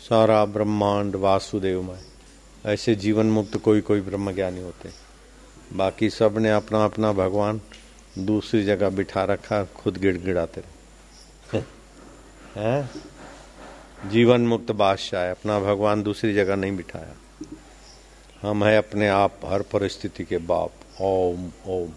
सारा ब्रह्मांड वासुदेवमय। ऐसे जीवन मुक्त कोई कोई ब्रह्म ज्ञानी होते। बाकी सबने अपना अपना भगवान दूसरी जगह बिठा रखा, खुद गिड़गिड़ाते हैं? जीवन मुक्त बादशाह है, अपना भगवान दूसरी जगह नहीं बिठाया। हम है अपने आप हर परिस्थिति के बाप। ओम ओम।